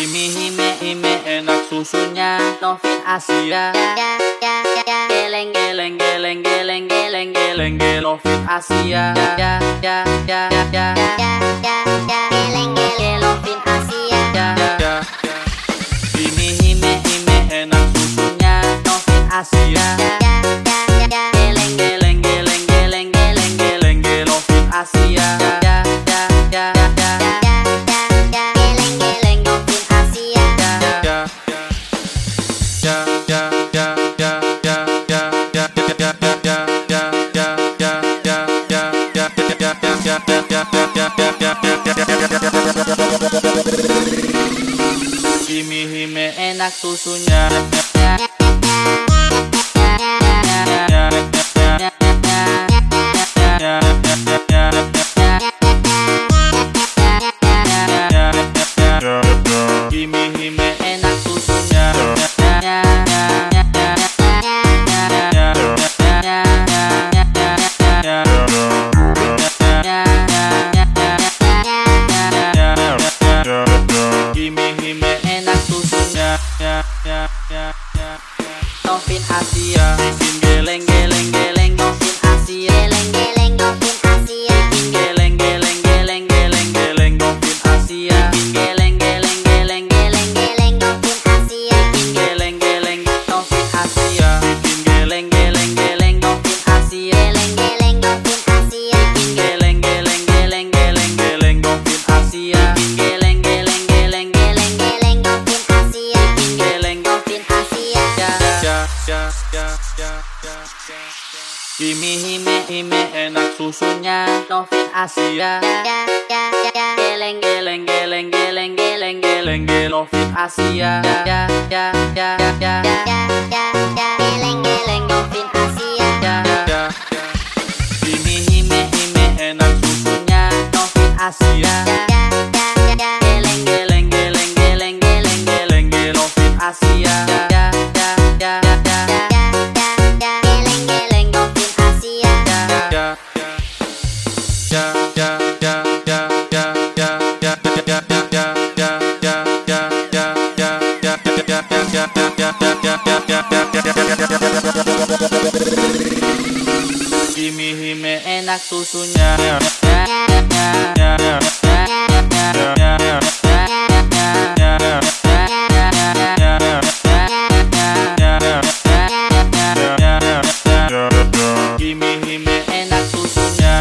Creamy hime hime enak susunya. Novin Asia ya ya ya ya, Geleng geleng geleng geleng geleng geleng geleng Novin Asia ya ya ya ya ya ya ya geleng geleng Novin Asia ya ya Creamy hime hime enak susunya. Novin Asia susunya. Hime hime hime enak susunya Novin Asia ya ya ya Geleng geleng geleng geleng geleng geleng geleng Novin Asia ya ya ya ya ya ya ya, Geleng geleng Novin Asia ya ya. Hime hime hime enak susunya Novin Asia Hime hime enak susunya. Hime hime enak susunya.